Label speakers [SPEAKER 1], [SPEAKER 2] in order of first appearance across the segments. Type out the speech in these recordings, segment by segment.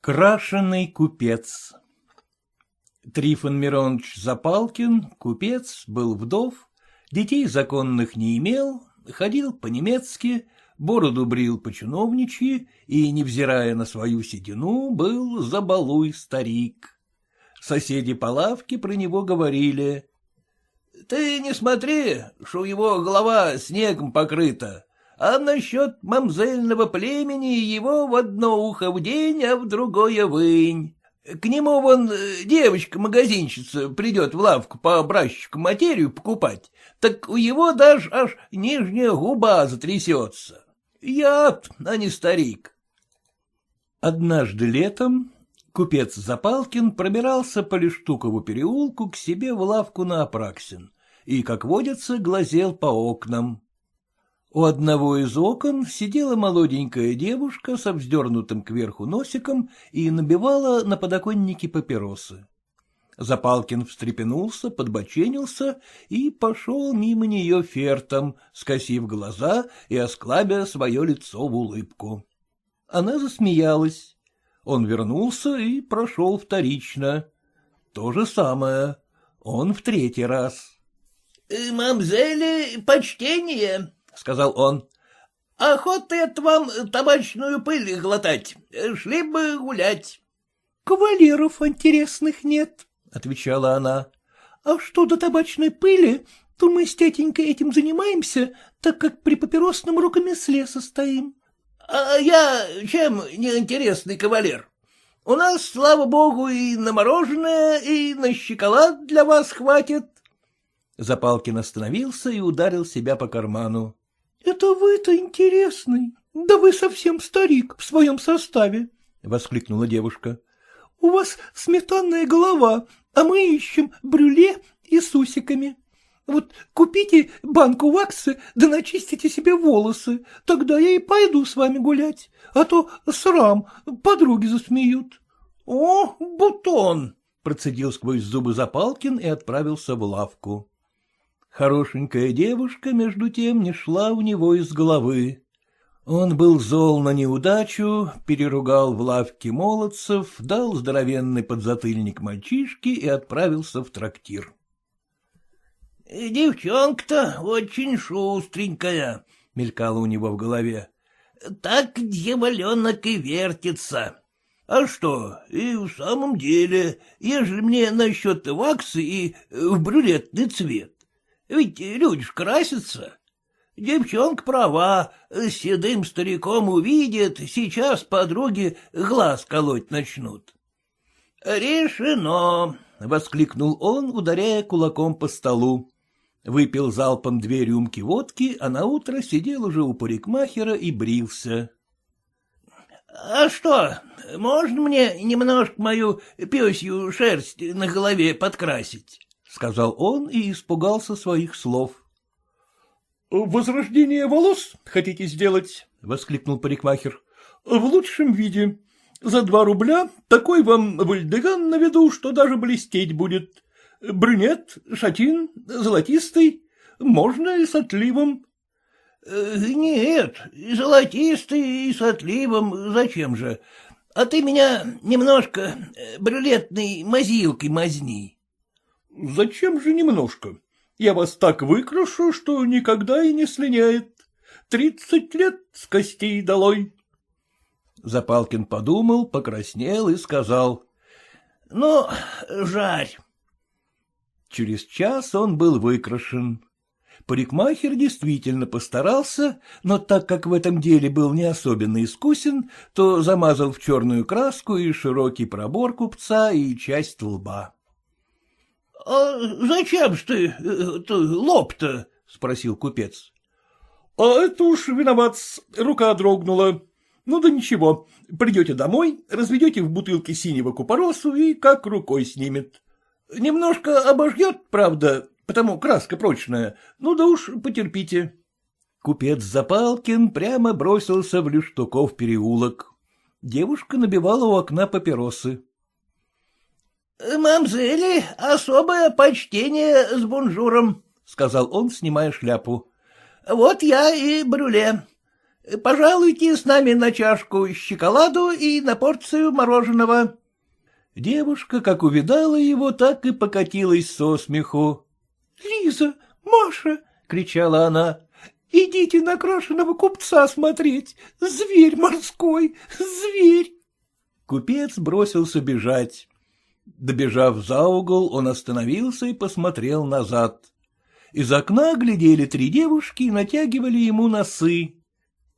[SPEAKER 1] Крашеный купец Трифон Миронович Запалкин, купец, был вдов, детей законных не имел, ходил по-немецки, бороду брил по-чиновничьи и, невзирая на свою седину, был забалуй старик. Соседи по лавке про него говорили. — Ты не смотри, что его голова снегом покрыта, а насчет мамзельного племени его в одно ухо в день, а в другое вынь. К нему вон э, девочка-магазинщица придет в лавку по образчику материю покупать, так у его даже аж нижняя губа затрясется. Яд, а не старик. Однажды летом купец Запалкин пробирался по Лештукову переулку к себе в лавку на Апраксин и, как водится, глазел по окнам. У одного из окон сидела молоденькая девушка со вздернутым кверху носиком и набивала на подоконнике папиросы. Запалкин встрепенулся, подбоченился и пошел мимо нее фертом, скосив глаза и осклабя свое лицо в улыбку. Она засмеялась. Он вернулся и прошел вторично. То же самое. Он в третий раз. — Мамзели, почтение, — сказал он. — Охота это вам табачную пыль глотать. Шли бы гулять.
[SPEAKER 2] — Кавалеров интересных нет, — отвечала она. — А что до табачной пыли, то мы с тетенькой этим занимаемся, так как при папиросном рукомесле состоим.
[SPEAKER 1] — А я чем неинтересный кавалер? У нас, слава богу, и на мороженое, и на шоколад для вас хватит. Запалкин остановился и ударил себя по карману.
[SPEAKER 2] — Это вы-то интересный. Да вы совсем старик в своем составе, — воскликнула девушка. — У вас сметанная голова, а мы ищем брюле и с усиками. Вот купите банку ваксы, да начистите себе волосы, тогда я и пойду с вами гулять, а то срам, подруги засмеют.
[SPEAKER 1] — О, бутон! — процедил сквозь зубы Запалкин и отправился в лавку. Хорошенькая девушка, между тем, не шла у него из головы. Он был зол на неудачу, переругал в лавке молодцев, дал здоровенный подзатыльник мальчишке и отправился в трактир. — Девчонка-то очень шустренькая, — мелькало у него в голове. — Так дьяволенок и вертится. А что, и в самом деле, ежели мне насчет ваксы и в брюлетный цвет, ведь люди ж красятся. Девчонка права, с седым стариком увидят, сейчас подруги глаз колоть начнут. — Решено! — воскликнул он, ударяя кулаком по столу. Выпил залпом две рюмки водки, а наутро сидел уже у парикмахера и брился. — А что, можно мне немножко мою пёсью шерсть на голове подкрасить? — сказал он и испугался своих слов.
[SPEAKER 2] — Возрождение волос хотите сделать? — воскликнул парикмахер. — В лучшем виде. За два рубля такой вам вальдеган на виду, что даже блестеть будет. Брюнет, шатин, золотистый, можно и с отливом.
[SPEAKER 1] — Нет, и золотистый, и с отливом зачем же? А ты меня немножко брюлетной мазилкой мазни.
[SPEAKER 2] — Зачем же немножко? Я вас так выкрашу, что никогда и не слиняет. Тридцать лет с костей долой.
[SPEAKER 1] Запалкин подумал, покраснел и сказал. — Ну, жарь. Через час он был выкрашен. Парикмахер действительно постарался, но так как в этом деле был не особенно искусен, то замазал в черную краску и широкий пробор купца, и часть лба. — А зачем ж ты э, лоб-то? — спросил купец.
[SPEAKER 2] — А это уж виноват, рука дрогнула. Ну да ничего, придете домой, разведете в бутылке синего купоросу и как рукой снимет. Немножко обожгет, правда, потому краска прочная, ну да уж потерпите.
[SPEAKER 1] Купец Запалкин прямо бросился в Люштуков переулок. Девушка набивала у окна папиросы. — Мамзели, особое почтение с бонжуром, — сказал он, снимая шляпу. — Вот я и брюле.
[SPEAKER 2] Пожалуйте с нами на чашку шоколаду и на порцию мороженого.
[SPEAKER 1] Девушка, как увидала его, так и покатилась со смеху.
[SPEAKER 2] — Лиза, Маша! — кричала она. — Идите на крашеного купца смотреть. Зверь морской, зверь!
[SPEAKER 1] Купец бросился бежать. Добежав за угол, он остановился и посмотрел назад. Из окна глядели три девушки и натягивали ему носы.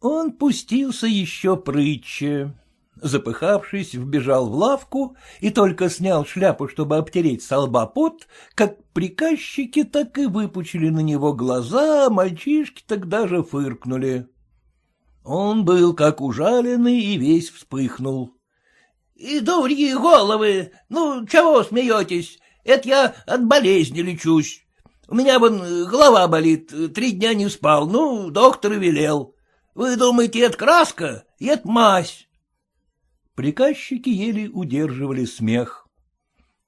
[SPEAKER 1] Он пустился еще прытче. Запыхавшись, вбежал в лавку и только снял шляпу, чтобы обтереть со лба пот, как приказчики так и выпучили на него глаза, а мальчишки так даже фыркнули. Он был как ужаленный и весь вспыхнул.
[SPEAKER 2] — И дурьи головы! Ну, чего смеетесь? Это я от болезни лечусь. У меня вон голова болит, три дня не спал, ну, доктор и велел. Вы думаете, это краска? Это мазь.
[SPEAKER 1] Приказчики еле удерживали смех.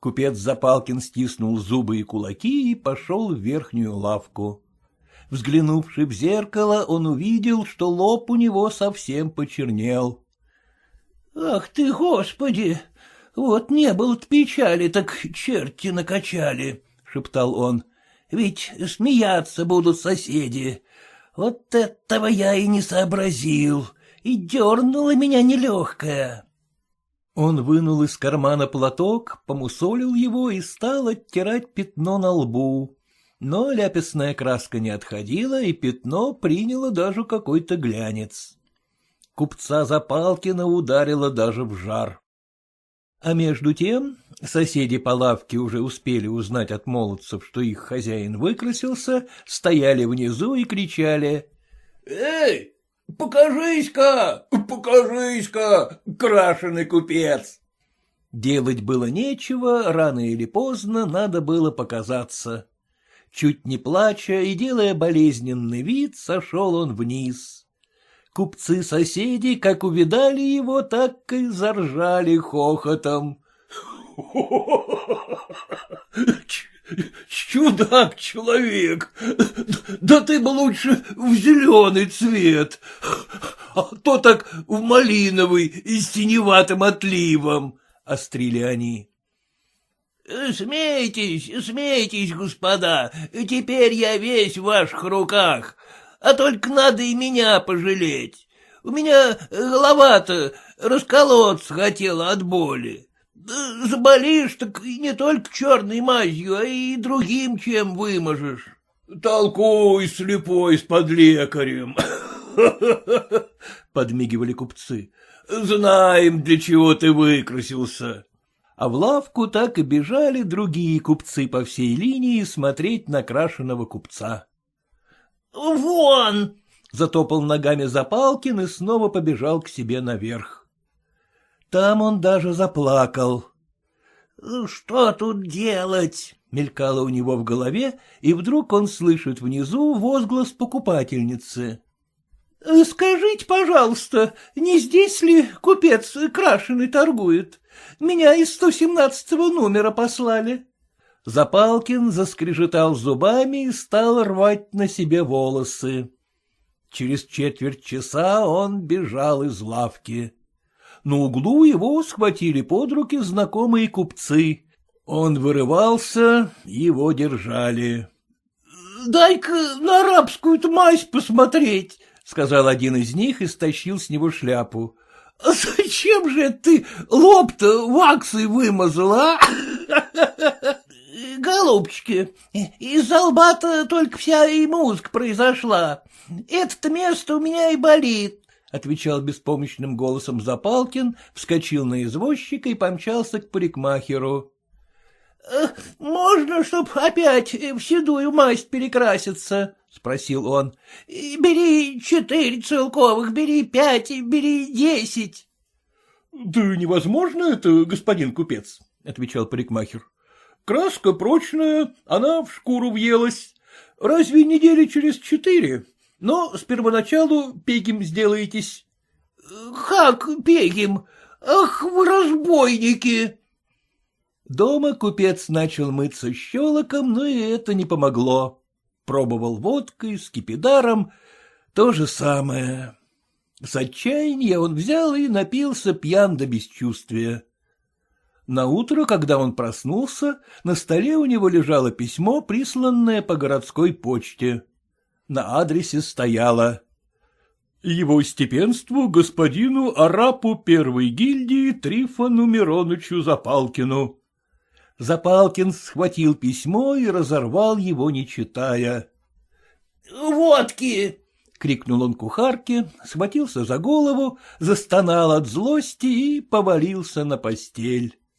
[SPEAKER 1] Купец Запалкин стиснул зубы и кулаки и пошел в верхнюю лавку. Взглянувши в зеркало, он увидел, что лоб у него совсем почернел.
[SPEAKER 2] — Ах ты, господи! Вот не было-то печали, так черти накачали, — шептал он. — Ведь смеяться будут соседи. Вот этого я и не сообразил, и дернула меня нелегкая.
[SPEAKER 1] Он вынул из кармана платок, помусолил его и стал оттирать пятно на лбу. Но ляписная краска не отходила, и пятно приняло даже какой-то глянец. Купца Запалкина ударило даже в жар. А между тем соседи по лавке уже успели узнать от молодцев, что их хозяин выкрасился, стояли внизу и кричали.
[SPEAKER 2] — Эй, Покажись-ка, покажись-ка, крашеный купец.
[SPEAKER 1] Делать было нечего, рано или поздно надо было показаться. Чуть не плача и делая болезненный вид, сошел он вниз. Купцы-соседи, как увидали его, так и заржали хохотом.
[SPEAKER 2] Чудак-человек! Да ты бы лучше в зеленый цвет, а то так в малиновый и с теневатым отливом, — острили они. — Смейтесь, смейтесь, господа, теперь я весь в ваших руках, а только надо и меня пожалеть. У меня голова-то расколоться хотела от боли. Заболишь, так и не только черной мазью, а и другим чем выможешь. Толкуй, слепой, с подлекарем. Подмигивали купцы. Знаем, для чего ты выкрасился.
[SPEAKER 1] А в лавку так и бежали другие купцы по всей линии смотреть на крашеного купца.
[SPEAKER 2] «Вон!»
[SPEAKER 1] — затопал ногами Запалкин и снова побежал к себе наверх. Там он даже заплакал.
[SPEAKER 2] — Что тут делать?
[SPEAKER 1] — мелькало у него в голове, и вдруг он слышит внизу возглас покупательницы.
[SPEAKER 2] — Скажите, пожалуйста, не здесь ли купец крашеный торгует? Меня из 117-го номера послали.
[SPEAKER 1] Запалкин заскрежетал зубами и стал рвать на себе волосы. Через четверть часа он бежал из лавки. На углу его схватили под руки знакомые купцы. Он вырывался, его держали.
[SPEAKER 2] — Дай-ка на арабскую-то мазь посмотреть, — сказал один из них и стащил с него шляпу. — А зачем же ты лоб-то ваксой вымазал, а? — Голубчики, из-за лба-то только вся и музыка произошла. Это-то место у меня и болит отвечал беспомощным голосом Запалкин, вскочил на извозчика и помчался к парикмахеру. «Э, — Можно, чтоб опять в седую масть перекраситься? — спросил он. — Бери четыре целковых, бери пять, бери десять.
[SPEAKER 1] — Да невозможно это, господин купец, — отвечал парикмахер. — Краска прочная, она в шкуру въелась. Разве недели через четыре? Но с первоначалу пегим сделаетесь.
[SPEAKER 2] — Как пегим? Ах, вы разбойники!
[SPEAKER 1] Дома купец начал мыться щелоком, но и это не помогло. Пробовал водкой, скипидаром, то же самое. С отчаяния он взял и напился пьян до бесчувствия. Наутро, когда он проснулся, на столе у него лежало письмо, присланное по городской почте. На адресе стояло «Его степенству господину Арапу первой гильдии Трифону Миронычу Запалкину». Запалкин схватил письмо и разорвал его, не читая.
[SPEAKER 2] — Водки!
[SPEAKER 1] — крикнул он кухарке, схватился за голову, застонал от злости и повалился на постель.